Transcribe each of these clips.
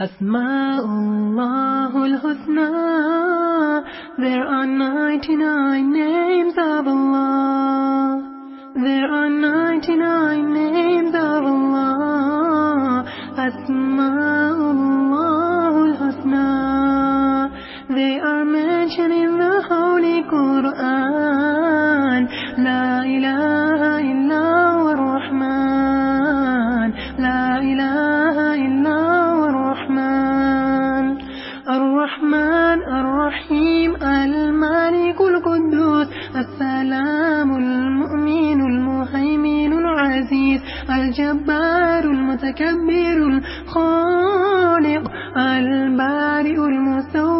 أسماء الله الحسنى There are 99 names of Allah There are 99 names of Allah أسماء الله الحسنى They are mentioned in the Holy Quran لا إله إلا هو الرحمن لا إله إلا الرحمن الرحيم المالك القدوس السلام المؤمن المهيمن العزيز الجبار المتكبر الخالق البارئ المسوي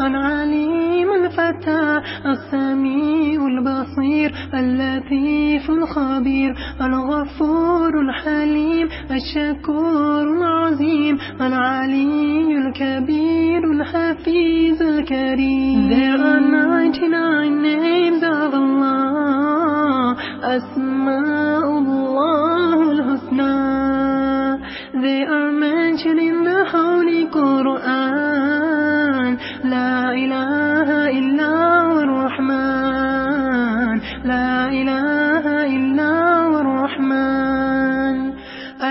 العليم الفتاح السميع البصير اللطيف الخبير الغفور الحليم الشكور العظيم العلي الكبير الحفيظ الكريم. There are 99 names of Allah.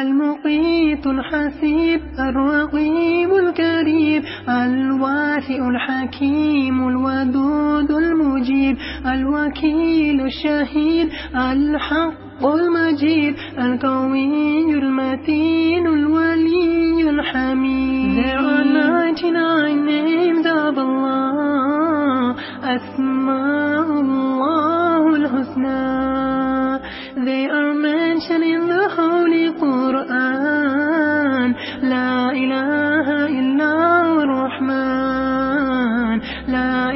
المقيت الحسيب الرقيب الكريم الواسع الحكيم الودود المجيب الوكيل الشهيد الحق المجيد القوي المتين الولي الحميد. There are 99 names of Allah أسماء الله الحسنى. They are mentioned in the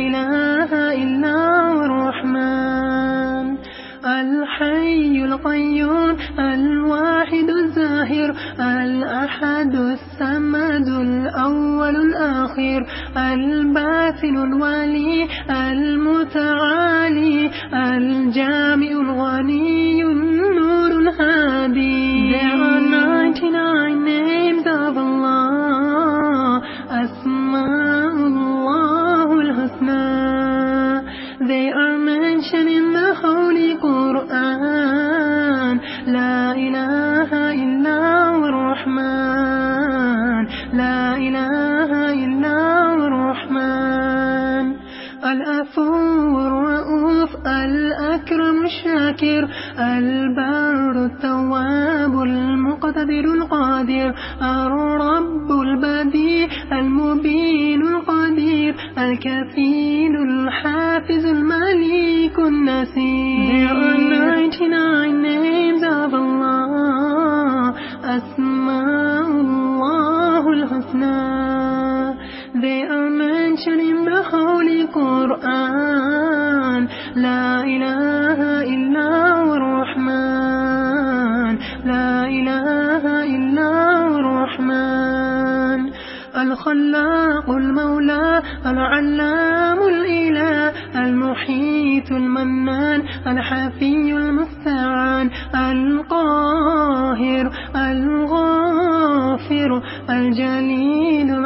إله إلا هو الرحمن الحي القيوم الواحد الزاهر الأحد السمد الأول الآخر الباثل الولي المتعالي الجامع الغني. إلا هو الرحمن لا إله إلا هو الرحمن الأفو الرؤوف الأكرم الشاكر البر التواب المقتدر القادر الرب البديع المبين القدير الكفيل الحافظ المليك النسير Quran لا إله إلا هو الرحمن. لا إله إلا هو الرحمن. الخلاق المولى العلام الإله المحيط المنان الحفي المستعان القاهر الغافر الجليل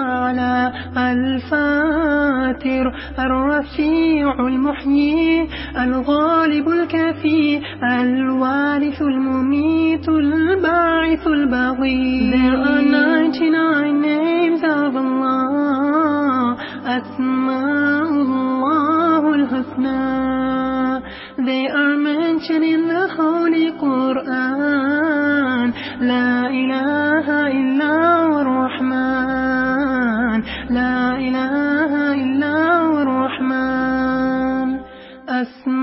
القادر الرفيع المحيي الغالب الكافي الوارث المميت الباعث الباغي There are 99 names of Allah أسماء الله الحسنى. They are mentioned in the Holy Quran لا إله إلا الرحمن. لا إله us